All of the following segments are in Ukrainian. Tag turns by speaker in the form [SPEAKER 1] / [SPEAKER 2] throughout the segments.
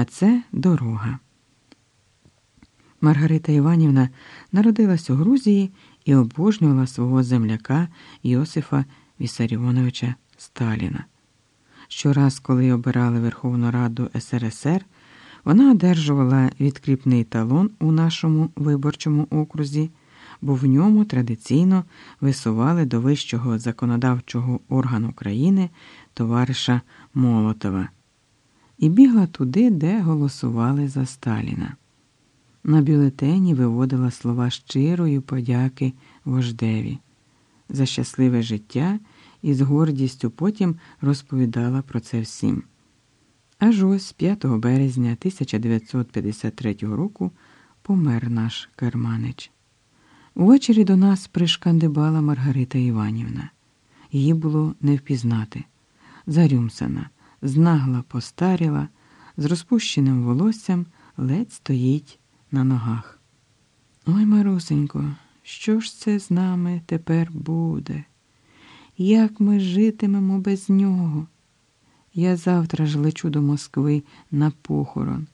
[SPEAKER 1] а це дорога. Маргарита Іванівна народилась у Грузії і обожнювала свого земляка Йосифа Вісаріоновича Сталіна. Щораз, коли обирали Верховну Раду СРСР, вона одержувала відкріпний талон у нашому виборчому окрузі, бо в ньому традиційно висували до вищого законодавчого органу країни товариша Молотова і бігла туди, де голосували за Сталіна. На бюлетені виводила слова щирої подяки вождеві за щасливе життя і з гордістю потім розповідала про це всім. Аж ось 5 березня 1953 року помер наш керманич. Увечері до нас пришкандибала Маргарита Іванівна. Її було не впізнати. Зарюмсана, знагла постаріла, з розпущеним волоссям ледь стоїть на ногах. Ой, Марусенько, що ж це з нами тепер буде? Як ми житимемо без нього? Я завтра ж лечу до Москви на похорон.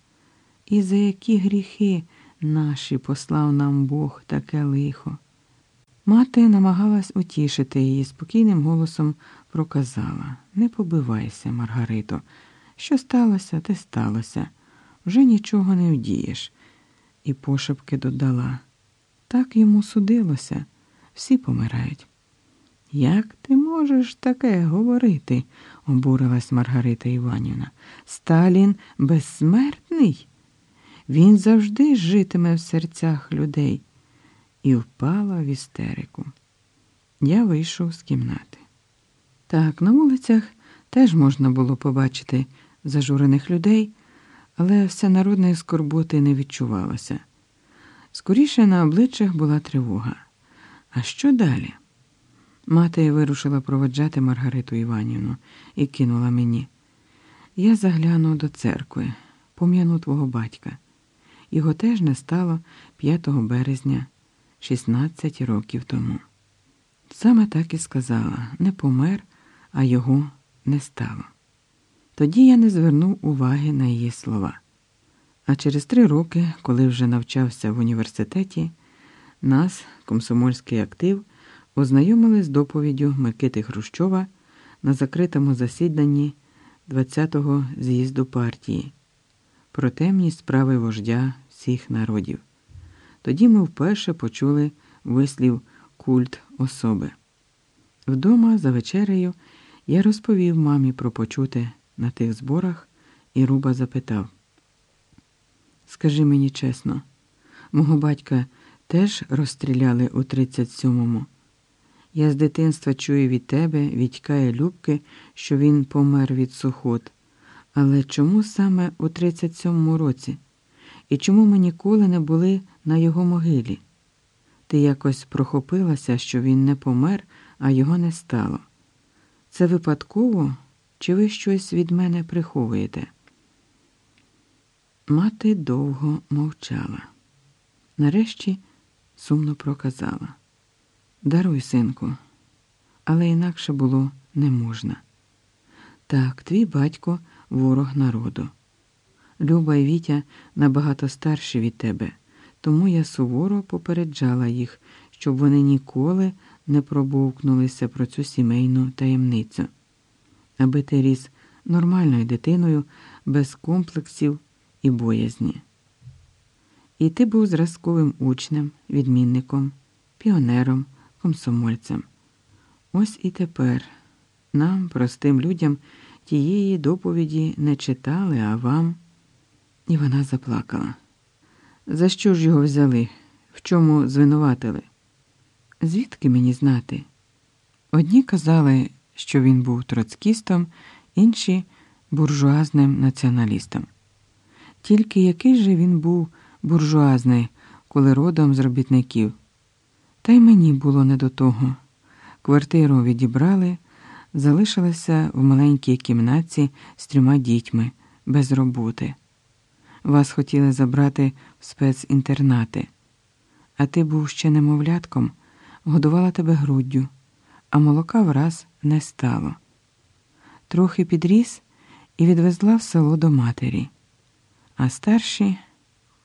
[SPEAKER 1] І за які гріхи наші послав нам Бог таке лихо? Мати намагалась утішити її, спокійним голосом проказала Не побивайся, Маргарито. Що сталося, те сталося. Вже нічого не вдієш. І пошепки додала так йому судилося, всі помирають. Як ти можеш таке говорити? обурилась Маргарита Іванівна. Сталін безсмертний. Він завжди житиме в серцях людей. І впала в істерику. Я вийшов з кімнати. Так, на вулицях теж можна було побачити зажурених людей, але всенародної скорботи не відчувалося. Скоріше на обличчях була тривога. А що далі? Мати вирушила проводжати Маргариту Іванівну і кинула мені. Я заглянув до церкви, пом'яну твого батька. Його теж не стало 5 березня, 16 років тому. Саме так і сказала не помер, а його не стало. Тоді я не звернув уваги на її слова. А через три роки, коли вже навчався в університеті, нас, комсомольський актив, ознайомили з доповіддю Микити Хрущова на закритому засіданні 20-го з'їзду партії про темні справи вождя всіх народів. Тоді ми вперше почули вислів культ особи. Вдома за вечерею я розповів мамі про почуте на тих зборах, і Руба запитав. Скажи мені чесно, мого батька теж розстріляли у 37-му. Я з дитинства чую від тебе, Вітька і Любки, що він помер від сухот. Але чому саме у 37-му році? І чому ми ніколи не були на його могилі? Ти якось прохопилася, що він не помер, а його не стало. Це випадково, чи ви щось від мене приховуєте? Мати довго мовчала. Нарешті сумно проказала Даруй, синку, але інакше було не можна. Так, твій батько ворог народу. Люба і Вітя набагато старші від тебе, тому я суворо попереджала їх, щоб вони ніколи не пробовкнулися про цю сімейну таємницю, аби ти ріс нормальною дитиною без комплексів і боязні. І ти був зразковим учнем, відмінником, піонером, комсомольцем. Ось і тепер нам, простим людям, тієї доповіді не читали, а вам. І вона заплакала. За що ж його взяли? В чому звинуватили? Звідки мені знати? Одні казали, що він був троцкістом, інші буржуазним націоналістом. Тільки який же він був буржуазний, коли родом з робітників. Та й мені було не до того. Квартиру відібрали, залишилася в маленькій кімнатці з трьома дітьми без роботи. Вас хотіли забрати в спецінтернати, а ти був ще немовлятком, годувала тебе груддю, а молока враз не стало. Трохи підріс і відвезла в село до матері. а старші